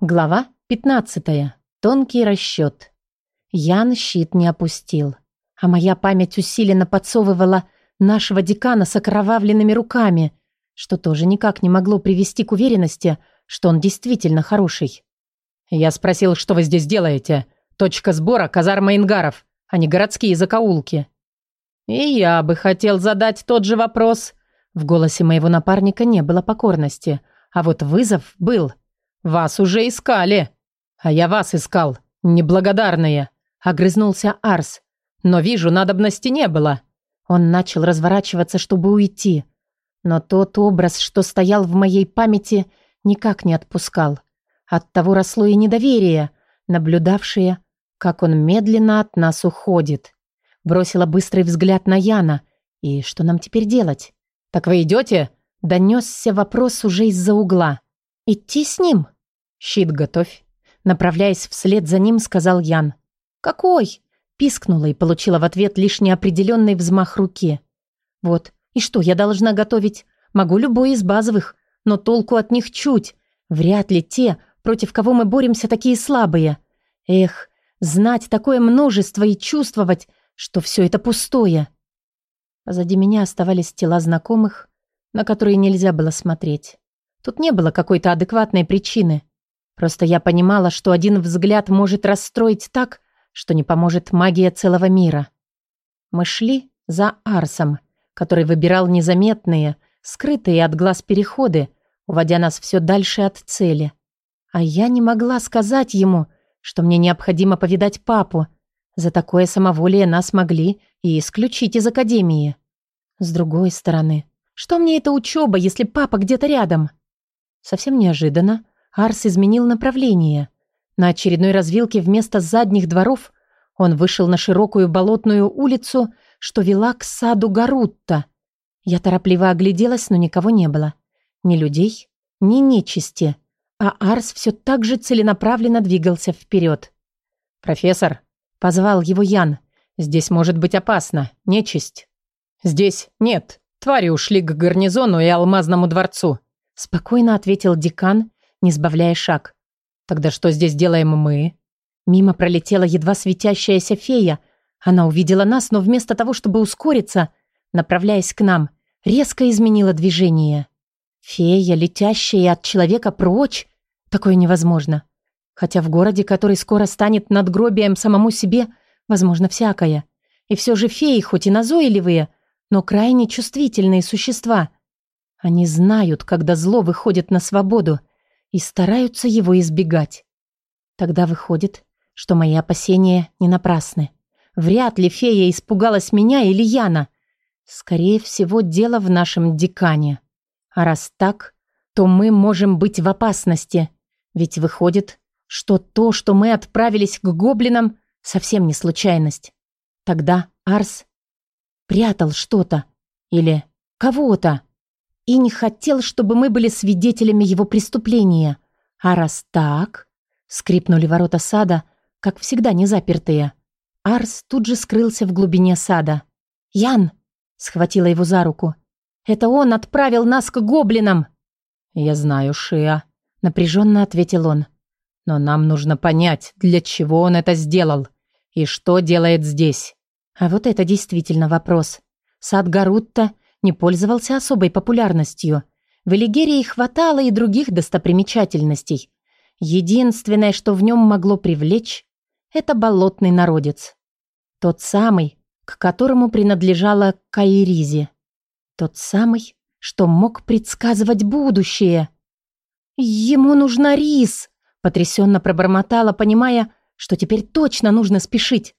Глава 15. Тонкий расчет. Ян щит не опустил, а моя память усиленно подсовывала нашего декана с окровавленными руками, что тоже никак не могло привести к уверенности, что он действительно хороший. «Я спросил, что вы здесь делаете? Точка сбора – казарма ингаров, а не городские закоулки». «И я бы хотел задать тот же вопрос». В голосе моего напарника не было покорности, а вот вызов был – «Вас уже искали!» «А я вас искал, неблагодарные!» Огрызнулся Арс. «Но вижу, надобности не было!» Он начал разворачиваться, чтобы уйти. Но тот образ, что стоял в моей памяти, никак не отпускал. Оттого росло и недоверие, наблюдавшее, как он медленно от нас уходит. Бросила быстрый взгляд на Яна. «И что нам теперь делать?» «Так вы идете?» Донесся вопрос уже из-за угла. «Идти с ним?» «Щит готовь». Направляясь вслед за ним, сказал Ян. «Какой?» Пискнула и получила в ответ лишь неопределенный взмах руки. «Вот, и что я должна готовить? Могу любой из базовых, но толку от них чуть. Вряд ли те, против кого мы боремся, такие слабые. Эх, знать такое множество и чувствовать, что все это пустое». Позади меня оставались тела знакомых, на которые нельзя было смотреть. Тут не было какой-то адекватной причины. Просто я понимала, что один взгляд может расстроить так, что не поможет магия целого мира. Мы шли за Арсом, который выбирал незаметные, скрытые от глаз переходы, уводя нас все дальше от цели. А я не могла сказать ему, что мне необходимо повидать папу. За такое самоволие нас могли и исключить из академии. С другой стороны, что мне эта учеба, если папа где-то рядом? Совсем неожиданно Арс изменил направление. На очередной развилке вместо задних дворов он вышел на широкую болотную улицу, что вела к саду Гарутта. Я торопливо огляделась, но никого не было. Ни людей, ни нечисти. А Арс все так же целенаправленно двигался вперед. «Профессор», — позвал его Ян, — «здесь может быть опасно, нечисть». «Здесь нет, твари ушли к гарнизону и алмазному дворцу», Спокойно ответил декан, не сбавляя шаг. «Тогда что здесь делаем мы?» Мимо пролетела едва светящаяся фея. Она увидела нас, но вместо того, чтобы ускориться, направляясь к нам, резко изменила движение. Фея, летящая от человека прочь, такое невозможно. Хотя в городе, который скоро станет надгробием самому себе, возможно всякое. И все же феи, хоть и назойливые, но крайне чувствительные существа – они знают, когда зло выходит на свободу и стараются его избегать. Тогда выходит, что мои опасения не напрасны. Вряд ли фея испугалась меня или Яна. Скорее всего, дело в нашем декане. А раз так, то мы можем быть в опасности. Ведь выходит, что то, что мы отправились к гоблинам, совсем не случайность. Тогда Арс прятал что-то или кого-то и не хотел, чтобы мы были свидетелями его преступления. А раз так... Скрипнули ворота сада, как всегда не запертые. Арс тут же скрылся в глубине сада. «Ян!» — схватила его за руку. «Это он отправил нас к гоблинам!» «Я знаю, Шиа», — напряженно ответил он. «Но нам нужно понять, для чего он это сделал и что делает здесь». А вот это действительно вопрос. Сад Гарутта не пользовался особой популярностью. В Элигерии хватало и других достопримечательностей. Единственное, что в нем могло привлечь, это болотный народец. Тот самый, к которому принадлежала Каиризи. Тот самый, что мог предсказывать будущее. «Ему нужна рис!» — потрясенно пробормотала, понимая, что теперь точно нужно спешить.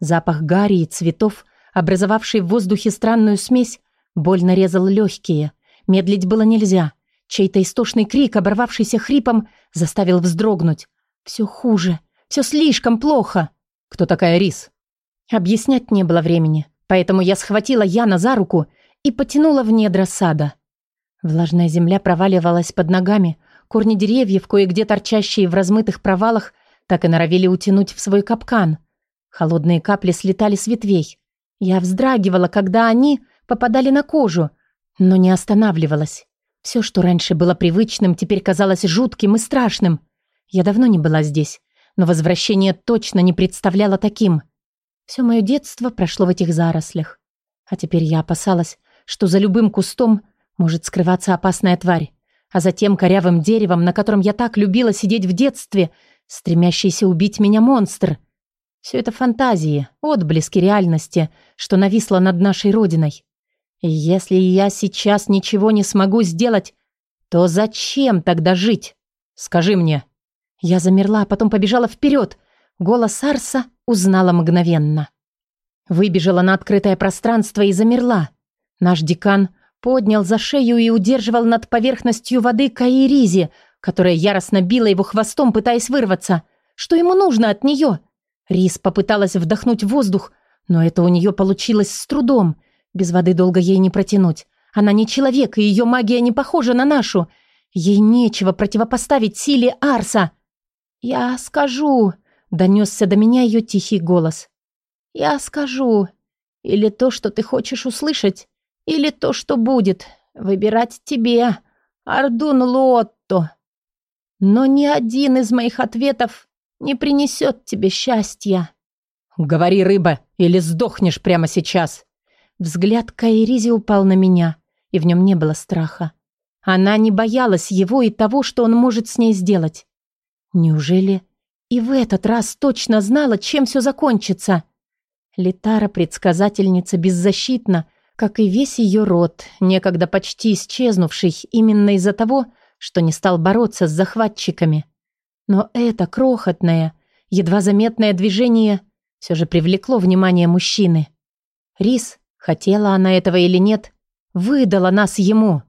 Запах гари и цветов, образовавший в воздухе странную смесь, Больно резал легкие. Медлить было нельзя. Чей-то истошный крик, оборвавшийся хрипом, заставил вздрогнуть. Все хуже. Все слишком плохо. Кто такая Рис? Объяснять не было времени. Поэтому я схватила Яна за руку и потянула в недра сада. Влажная земля проваливалась под ногами. Корни деревьев, кое-где торчащие в размытых провалах, так и норовили утянуть в свой капкан. Холодные капли слетали с ветвей. Я вздрагивала, когда они попадали на кожу, но не останавливалась. Все, что раньше было привычным, теперь казалось жутким и страшным. Я давно не была здесь, но возвращение точно не представляло таким. Все мое детство прошло в этих зарослях. А теперь я опасалась, что за любым кустом может скрываться опасная тварь, а за тем корявым деревом, на котором я так любила сидеть в детстве, стремящийся убить меня монстр. Все это фантазии, отблески реальности, что нависло над нашей родиной. Если я сейчас ничего не смогу сделать, то зачем тогда жить? Скажи мне. Я замерла, а потом побежала вперед. Голос Арса узнала мгновенно. Выбежала на открытое пространство и замерла. Наш декан поднял за шею и удерживал над поверхностью воды Каиризи, которая яростно била его хвостом, пытаясь вырваться. Что ему нужно от нее? Рис попыталась вдохнуть воздух, но это у нее получилось с трудом. Без воды долго ей не протянуть. Она не человек, и ее магия не похожа на нашу. Ей нечего противопоставить силе Арса. «Я скажу», — донесся до меня ее тихий голос. «Я скажу. Или то, что ты хочешь услышать, или то, что будет. Выбирать тебе, Ардун Лотто. Но ни один из моих ответов не принесет тебе счастья». «Говори, рыба, или сдохнешь прямо сейчас». Взгляд Кайризи упал на меня, и в нем не было страха. Она не боялась его и того, что он может с ней сделать. Неужели и в этот раз точно знала, чем все закончится? Литара, предсказательница, беззащитна, как и весь ее род, некогда почти исчезнувший именно из-за того, что не стал бороться с захватчиками. Но это крохотное, едва заметное движение все же привлекло внимание мужчины. Рис, хотела она этого или нет, выдала нас ему.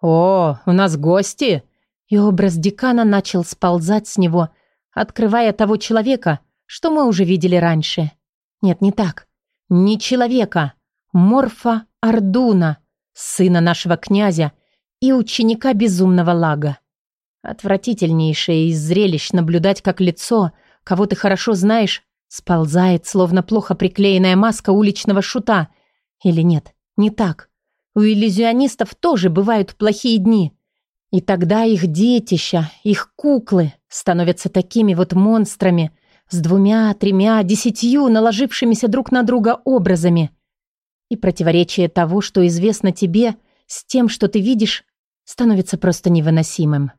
«О, у нас гости!» И образ декана начал сползать с него, открывая того человека, что мы уже видели раньше. Нет, не так. Не человека. Морфа Ардуна, сына нашего князя и ученика безумного лага. Отвратительнейшее из зрелищ наблюдать, как лицо, кого ты хорошо знаешь, сползает, словно плохо приклеенная маска уличного шута. Или нет, не так. У иллюзионистов тоже бывают плохие дни. И тогда их детища, их куклы становятся такими вот монстрами с двумя, тремя, десятью наложившимися друг на друга образами. И противоречие того, что известно тебе, с тем, что ты видишь, становится просто невыносимым.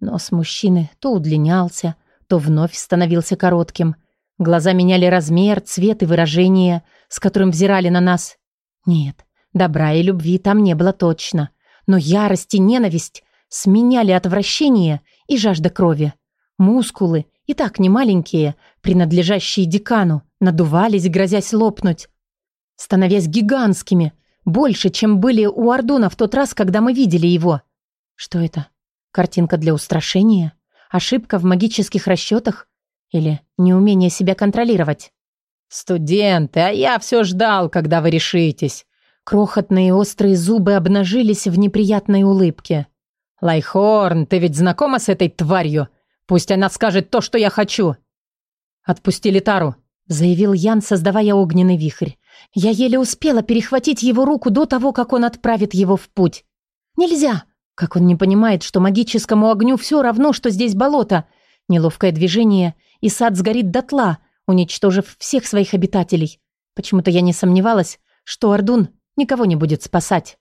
Нос мужчины то удлинялся, то вновь становился коротким. Глаза меняли размер, цвет и выражение, с которым взирали на нас. Нет, добра и любви там не было точно — но ярость и ненависть сменяли отвращение и жажда крови. Мускулы, и так немаленькие, принадлежащие декану, надувались, грозясь лопнуть, становясь гигантскими, больше, чем были у Ардуна в тот раз, когда мы видели его. Что это? Картинка для устрашения? Ошибка в магических расчетах? Или неумение себя контролировать? «Студенты, а я все ждал, когда вы решитесь. Крохотные острые зубы обнажились в неприятной улыбке. «Лайхорн, ты ведь знакома с этой тварью? Пусть она скажет то, что я хочу!» «Отпусти Литару», — заявил Ян, создавая огненный вихрь. Я еле успела перехватить его руку до того, как он отправит его в путь. «Нельзя!» Как он не понимает, что магическому огню все равно, что здесь болото. Неловкое движение, и сад сгорит дотла, уничтожив всех своих обитателей. Почему-то я не сомневалась, что Ордун никого не будет спасать.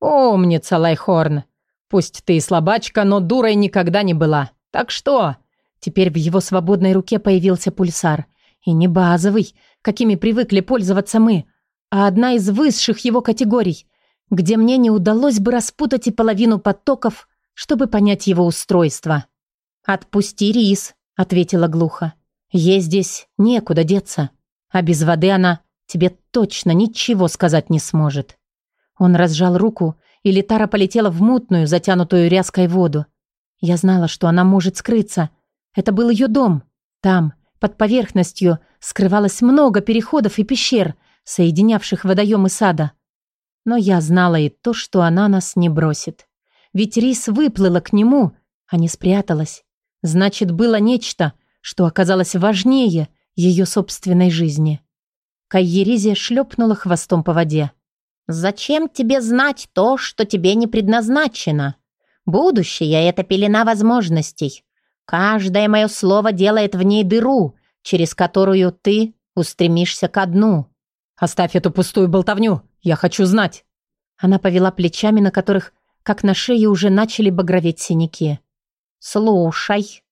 «Умница, Лайхорн. Пусть ты и слабачка, но дурой никогда не была. Так что?» Теперь в его свободной руке появился пульсар. И не базовый, какими привыкли пользоваться мы, а одна из высших его категорий, где мне не удалось бы распутать и половину потоков, чтобы понять его устройство. «Отпусти рис», — ответила глухо. «Ей здесь некуда деться, а без воды она тебе точно ничего сказать не сможет». Он разжал руку, и Литара полетела в мутную, затянутую ряской воду. Я знала, что она может скрыться. Это был ее дом. Там, под поверхностью, скрывалось много переходов и пещер, соединявших водоемы сада. Но я знала и то, что она нас не бросит. Ведь Рис выплыла к нему, а не спряталась. Значит, было нечто, что оказалось важнее ее собственной жизни. Кайеризе шлепнула хвостом по воде. «Зачем тебе знать то, что тебе не предназначено? Будущее — это пелена возможностей. Каждое мое слово делает в ней дыру, через которую ты устремишься ко дну. Оставь эту пустую болтовню, я хочу знать. Она повела плечами, на которых, как на шее, уже начали багроветь синяки. Слушай.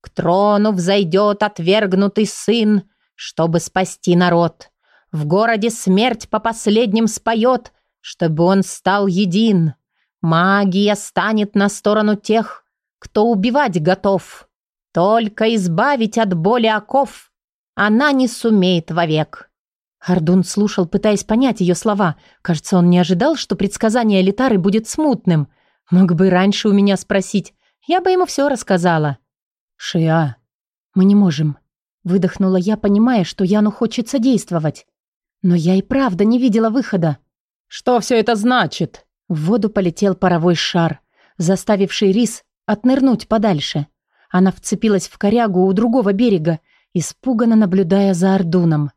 К трону взойдет отвергнутый сын, чтобы спасти народ. В городе смерть по последним споет, чтобы он стал един. Магия станет на сторону тех, кто убивать готов. Только избавить от боли оков она не сумеет вовек. Ардун слушал, пытаясь понять ее слова. Кажется, он не ожидал, что предсказание Литары будет смутным. Мог бы раньше у меня спросить. Я бы ему все рассказала. «Шиа, мы не можем», — выдохнула я, понимая, что Яну хочется действовать. Но я и правда не видела выхода. «Что все это значит?» В воду полетел паровой шар, заставивший рис отнырнуть подальше. Она вцепилась в корягу у другого берега, испуганно наблюдая за Ордуном.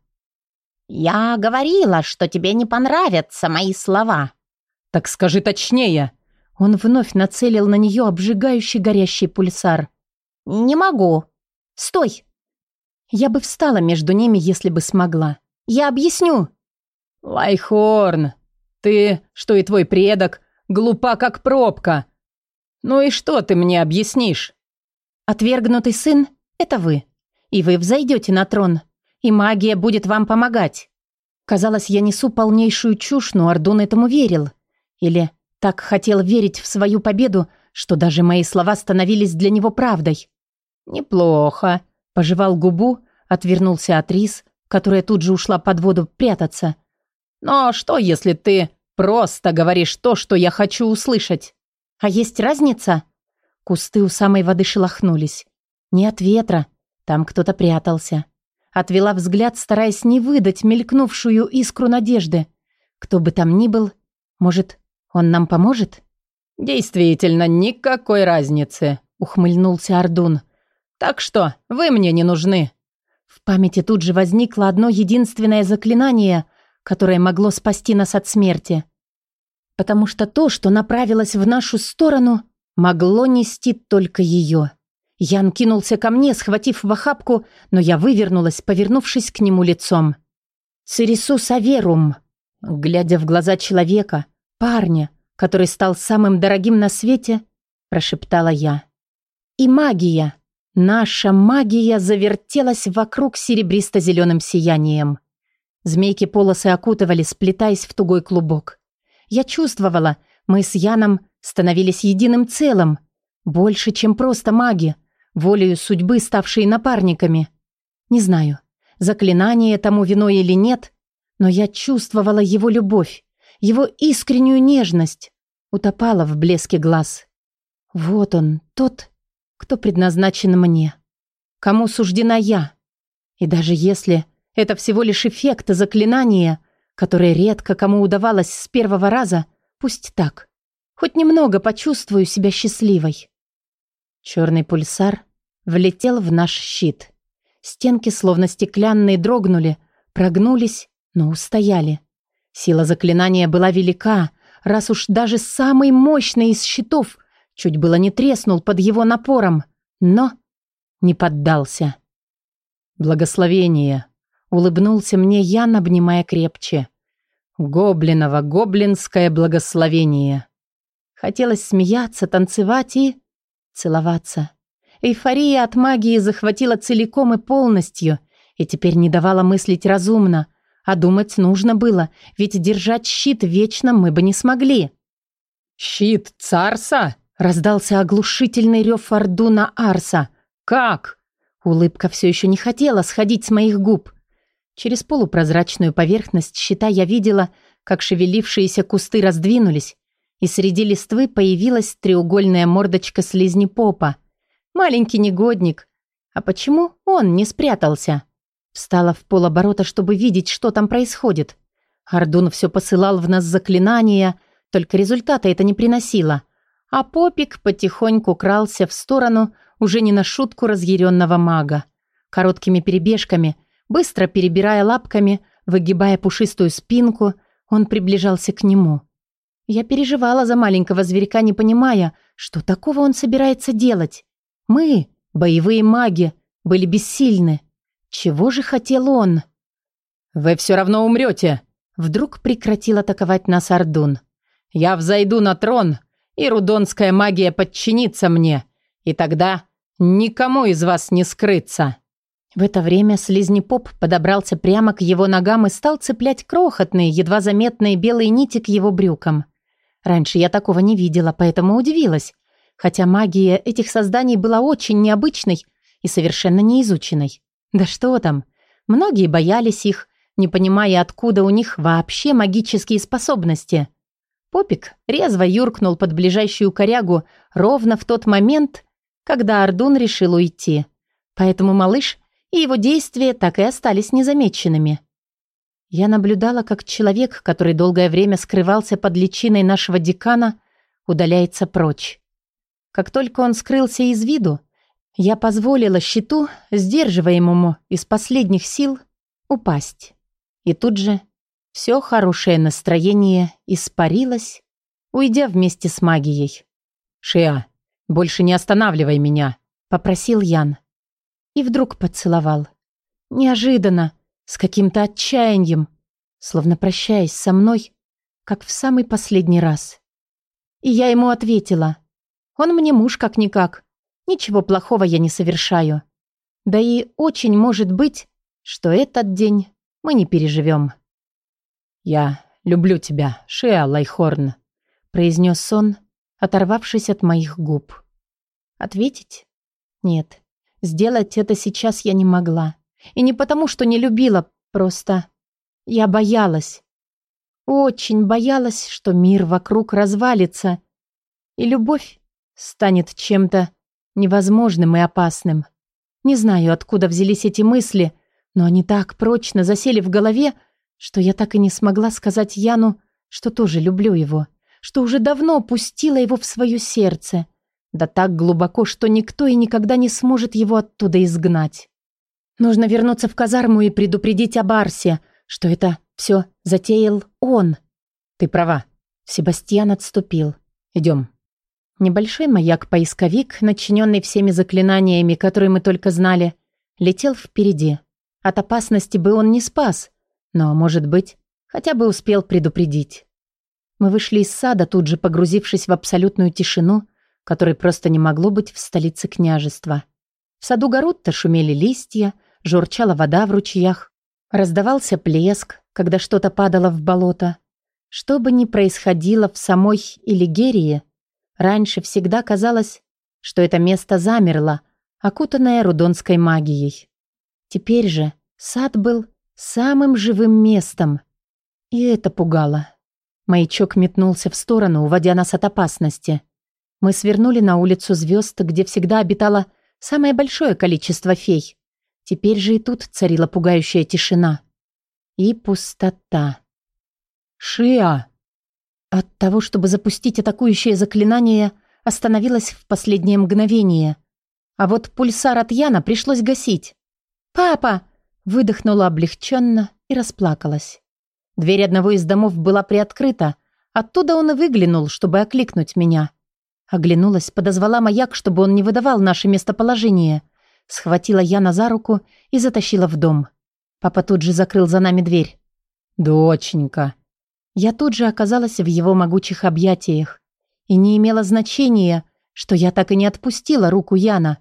«Я говорила, что тебе не понравятся мои слова». «Так скажи точнее». Он вновь нацелил на нее обжигающий горящий пульсар. «Не могу. Стой!» Я бы встала между ними, если бы смогла. «Я объясню». «Лайхорн, ты, что и твой предок, глупа как пробка. Ну и что ты мне объяснишь? Отвергнутый сын — это вы. И вы взойдете на трон. И магия будет вам помогать. Казалось, я несу полнейшую чушь, но Ордун этому верил. Или так хотел верить в свою победу, что даже мои слова становились для него правдой. «Неплохо», — пожевал губу, отвернулся от рис, которая тут же ушла под воду прятаться — но что, если ты просто говоришь то, что я хочу услышать? А есть разница? Кусты у самой воды шелохнулись. Не от ветра. Там кто-то прятался. Отвела взгляд, стараясь не выдать мелькнувшую искру надежды. Кто бы там ни был, может, он нам поможет? Действительно, никакой разницы, ухмыльнулся Ардун. Так что, вы мне не нужны. В памяти тут же возникло одно единственное заклинание — которое могло спасти нас от смерти. Потому что то, что направилось в нашу сторону, могло нести только ее. Ян кинулся ко мне, схватив в охапку, но я вывернулась, повернувшись к нему лицом. «Цересус аверум», глядя в глаза человека, парня, который стал самым дорогим на свете, прошептала я. «И магия, наша магия завертелась вокруг серебристо-зеленым сиянием». Змейки полосы окутывали, сплетаясь в тугой клубок. Я чувствовала, мы с Яном становились единым целым. Больше, чем просто маги, волею судьбы ставшие напарниками. Не знаю, заклинание тому виной или нет, но я чувствовала его любовь, его искреннюю нежность, утопала в блеске глаз. Вот он, тот, кто предназначен мне, кому суждена я. И даже если это всего лишь эффект заклинания, которое редко кому удавалось с первого раза, пусть так. Хоть немного почувствую себя счастливой. Черный пульсар влетел в наш щит. Стенки, словно стеклянные, дрогнули, прогнулись, но устояли. Сила заклинания была велика, раз уж даже самый мощный из щитов чуть было не треснул под его напором, но не поддался. «Благословение!» Улыбнулся мне Ян, обнимая крепче. Гоблиново, гоблинское благословение. Хотелось смеяться, танцевать и... целоваться. Эйфория от магии захватила целиком и полностью, и теперь не давала мыслить разумно. А думать нужно было, ведь держать щит вечно мы бы не смогли. «Щит царса?» — раздался оглушительный рев Ордуна Арса. «Как?» Улыбка все еще не хотела сходить с моих губ. Через полупрозрачную поверхность щита я видела, как шевелившиеся кусты раздвинулись, и среди листвы появилась треугольная мордочка слизни попа. Маленький негодник. А почему он не спрятался? Встала в полоборота, чтобы видеть, что там происходит. Ардун все посылал в нас заклинания, только результата это не приносило. А попик потихоньку крался в сторону уже не на шутку разъяренного мага. Короткими перебежками – Быстро перебирая лапками, выгибая пушистую спинку, он приближался к нему. Я переживала за маленького зверька, не понимая, что такого он собирается делать. Мы, боевые маги, были бессильны. Чего же хотел он? «Вы все равно умрете!» Вдруг прекратил атаковать нас Ордун. «Я взойду на трон, и рудонская магия подчинится мне, и тогда никому из вас не скрыться!» В это время слизнепоп подобрался прямо к его ногам и стал цеплять крохотные, едва заметные белые нити к его брюкам. Раньше я такого не видела, поэтому удивилась. Хотя магия этих созданий была очень необычной и совершенно неизученной. Да что там, многие боялись их, не понимая, откуда у них вообще магические способности. Попик резво юркнул под ближайшую корягу ровно в тот момент, когда Ардун решил уйти. Поэтому малыш и его действия так и остались незамеченными. Я наблюдала, как человек, который долгое время скрывался под личиной нашего декана, удаляется прочь. Как только он скрылся из виду, я позволила щиту, сдерживаемому из последних сил, упасть. И тут же все хорошее настроение испарилось, уйдя вместе с магией. «Шиа, больше не останавливай меня», — попросил Ян и вдруг поцеловал. Неожиданно, с каким-то отчаянием, словно прощаясь со мной, как в самый последний раз. И я ему ответила. Он мне муж как-никак. Ничего плохого я не совершаю. Да и очень может быть, что этот день мы не переживем. «Я люблю тебя, Шеа Лайхорн», — произнес он, оторвавшись от моих губ. «Ответить? Нет, Сделать это сейчас я не могла. И не потому, что не любила, просто я боялась. Очень боялась, что мир вокруг развалится, и любовь станет чем-то невозможным и опасным. Не знаю, откуда взялись эти мысли, но они так прочно засели в голове, что я так и не смогла сказать Яну, что тоже люблю его, что уже давно пустила его в свое сердце — да так глубоко, что никто и никогда не сможет его оттуда изгнать. Нужно вернуться в казарму и предупредить об Арсе, что это все затеял он. Ты права. Себастьян отступил. Идем. Небольшой маяк-поисковик, начиненный всеми заклинаниями, которые мы только знали, летел впереди. От опасности бы он не спас, но, может быть, хотя бы успел предупредить. Мы вышли из сада, тут же погрузившись в абсолютную тишину, которой просто не могло быть в столице княжества. В саду Гарутта шумели листья, журчала вода в ручьях, раздавался плеск, когда что-то падало в болото. Что бы ни происходило в самой Илигерии, раньше всегда казалось, что это место замерло, окутанное рудонской магией. Теперь же сад был самым живым местом. И это пугало. Маячок метнулся в сторону, уводя нас от опасности. Мы свернули на улицу звезд, где всегда обитало самое большое количество фей. Теперь же и тут царила пугающая тишина. И пустота. «Шиа!» От того, чтобы запустить атакующее заклинание, остановилась в последнее мгновение. А вот пульсар от Яна пришлось гасить. «Папа!» выдохнула облегченно и расплакалась. Дверь одного из домов была приоткрыта. Оттуда он и выглянул, чтобы окликнуть меня. Оглянулась, подозвала маяк, чтобы он не выдавал наше местоположение. Схватила Яна за руку и затащила в дом. Папа тут же закрыл за нами дверь. «Доченька». Я тут же оказалась в его могучих объятиях. И не имело значения, что я так и не отпустила руку Яна.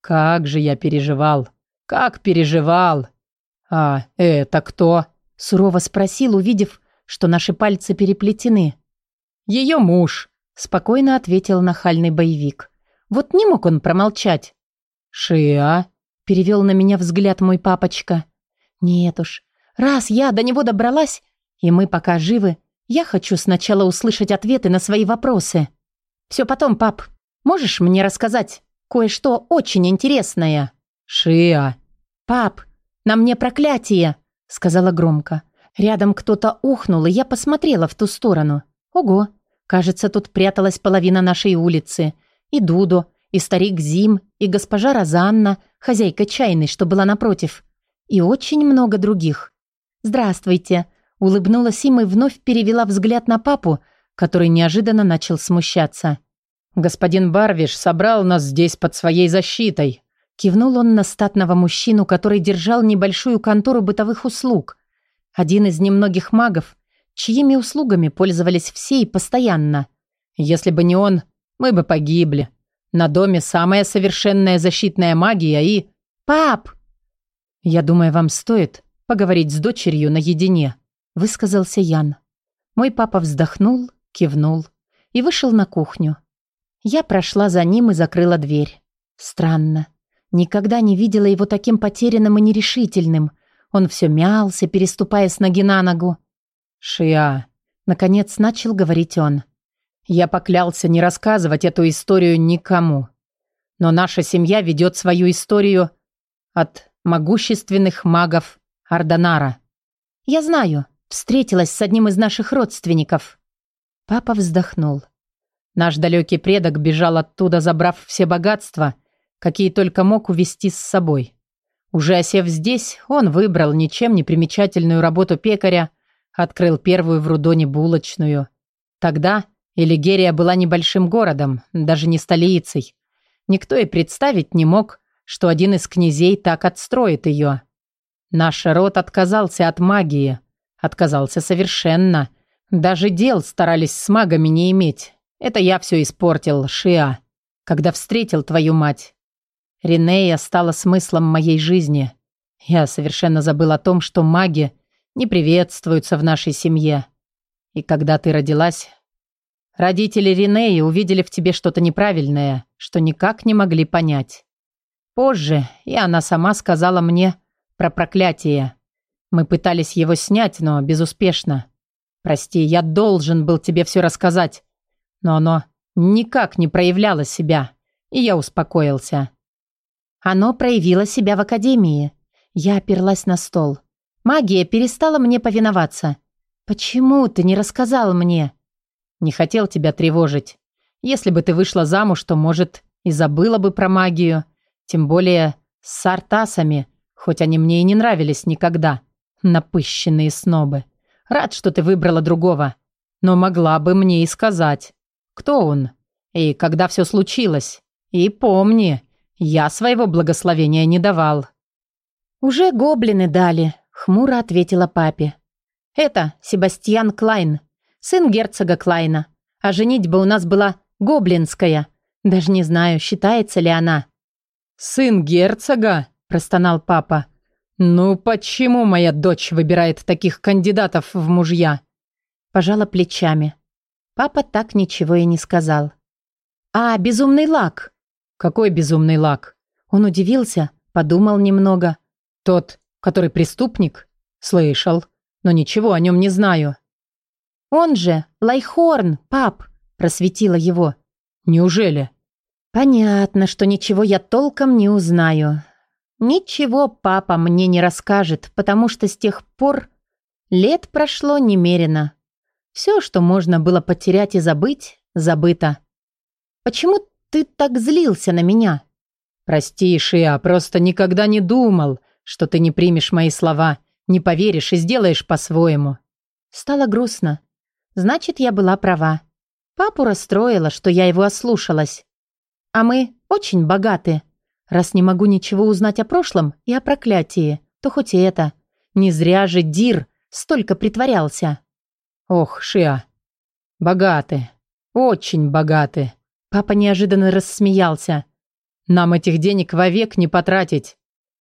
«Как же я переживал! Как переживал!» «А это кто?» — сурово спросил, увидев, что наши пальцы переплетены. «Ее муж», Спокойно ответил нахальный боевик. Вот не мог он промолчать. «Шиа?» — перевел на меня взгляд мой папочка. «Нет уж, раз я до него добралась, и мы пока живы, я хочу сначала услышать ответы на свои вопросы. Все потом, пап. Можешь мне рассказать кое-что очень интересное?» «Шиа!» «Пап, на мне проклятие!» — сказала громко. Рядом кто-то ухнул, и я посмотрела в ту сторону. «Ого! Кажется, тут пряталась половина нашей улицы. И Дудо, и старик Зим, и госпожа Розанна, хозяйка чайной, что была напротив. И очень много других. «Здравствуйте», — улыбнулась им и вновь перевела взгляд на папу, который неожиданно начал смущаться. «Господин Барвиш собрал нас здесь под своей защитой», Кивнул он на статного мужчину, который держал небольшую контору бытовых услуг. Один из немногих магов, чьими услугами пользовались все и постоянно. Если бы не он, мы бы погибли. На доме самая совершенная защитная магия и... «Пап!» «Я думаю, вам стоит поговорить с дочерью наедине», высказался Ян. Мой папа вздохнул, кивнул и вышел на кухню. Я прошла за ним и закрыла дверь. Странно. Никогда не видела его таким потерянным и нерешительным. Он все мялся, переступая с ноги на ногу. «Шиа», — наконец начал говорить он. «Я поклялся не рассказывать эту историю никому. Но наша семья ведет свою историю от могущественных магов Ардонара. Я знаю, встретилась с одним из наших родственников». Папа вздохнул. Наш далекий предок бежал оттуда, забрав все богатства — какие только мог увести с собой. Уже осев здесь, он выбрал ничем не примечательную работу пекаря, открыл первую в Рудоне булочную. Тогда Элигерия была небольшим городом, даже не столицей. Никто и представить не мог, что один из князей так отстроит ее. Наш род отказался от магии. Отказался совершенно. Даже дел старались с магами не иметь. Это я все испортил, Шиа, когда встретил твою мать. Ринея стала смыслом моей жизни. Я совершенно забыл о том, что маги не приветствуются в нашей семье. И когда ты родилась, родители Ринеи увидели в тебе что-то неправильное, что никак не могли понять. Позже и она сама сказала мне про проклятие. Мы пытались его снять, но безуспешно. Прости, я должен был тебе все рассказать, но оно никак не проявляло себя, и я успокоился. Оно проявило себя в академии. Я оперлась на стол. Магия перестала мне повиноваться. Почему ты не рассказал мне? Не хотел тебя тревожить. Если бы ты вышла замуж, то, может, и забыла бы про магию. Тем более с артасами, хоть они мне и не нравились никогда. Напыщенные снобы. Рад, что ты выбрала другого. Но могла бы мне и сказать. Кто он? И когда все случилось? И помни, я своего благословения не давал». «Уже гоблины дали», — хмуро ответила папе. «Это Себастьян Клайн, сын герцога Клайна. А женитьба у нас была гоблинская. Даже не знаю, считается ли она». «Сын герцога?» – простонал папа. «Ну почему моя дочь выбирает таких кандидатов в мужья?» Пожала плечами. Папа так ничего и не сказал. «А безумный лак?» «Какой безумный лак?» Он удивился, подумал немного. «Тот, который преступник?» «Слышал, но ничего о нем не знаю». «Он же Лайхорн, пап!» просветила его. «Неужели?» «Понятно, что ничего я толком не узнаю. Ничего папа мне не расскажет, потому что с тех пор лет прошло немерено. Все, что можно было потерять и забыть, забыто. Почему ты так злился на меня?» «Прости, Шиа, просто никогда не думал, что ты не примешь мои слова, не поверишь и сделаешь по-своему». Стало грустно. Значит, я была права. Папу расстроила, что я его ослушалась. А мы очень богаты. Раз не могу ничего узнать о прошлом и о проклятии, то хоть и это. Не зря же Дир столько притворялся. Ох, Шиа, богаты, очень богаты. Папа неожиданно рассмеялся. «Нам этих денег вовек не потратить.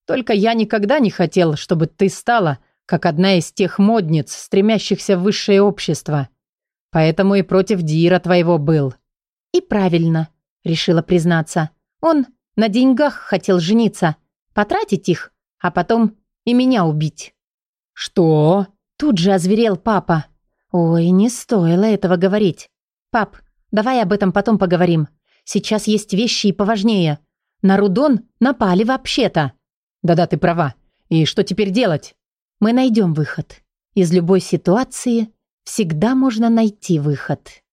Только я никогда не хотел, чтобы ты стала, как одна из тех модниц, стремящихся в высшее общество. Поэтому и против Дира твоего был». «И правильно», — решила признаться. «Он на деньгах хотел жениться, потратить их, а потом и меня убить». «Что?» Тут же озверел папа. «Ой, не стоило этого говорить. Пап, Давай об этом потом поговорим. Сейчас есть вещи и поважнее. На Рудон напали вообще-то. Да-да, ты права. И что теперь делать? Мы найдем выход. Из любой ситуации всегда можно найти выход.